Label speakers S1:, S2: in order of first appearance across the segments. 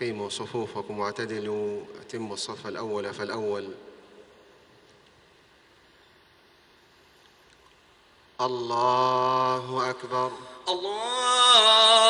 S1: أقيموا صفوفكم واعتدلوا أتموا الصف الأول فالأول. الله أكبر.
S2: الله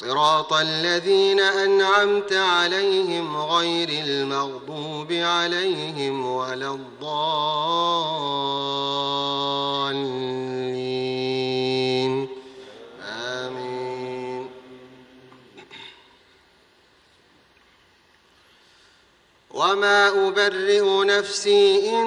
S1: صراط الذين أنعمت عليهم غير المغضوب عليهم ولا الضالين. آمين. وما أبرئ نفسي إن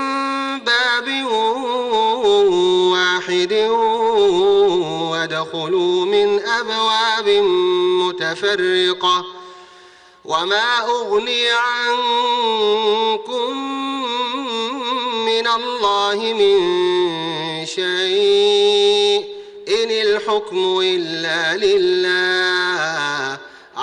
S1: باب واحد وادخلوا من أبواب متفرقة وما أغني عنكم من الله من شيء إن الحكم إلا لله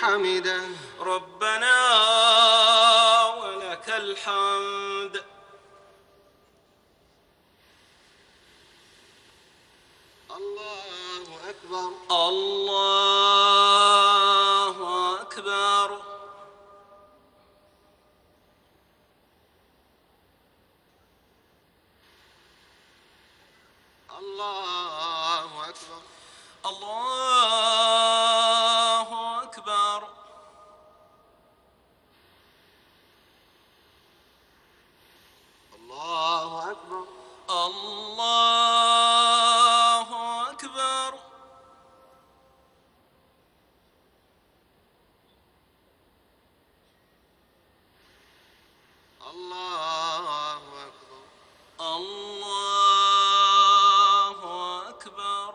S1: حمده.
S2: ربنا ولك الحمد.
S1: الله أكبر.
S2: الله أكبر
S1: الله أكبر
S2: الله أكبر
S1: الله أكبر
S2: الله أكبر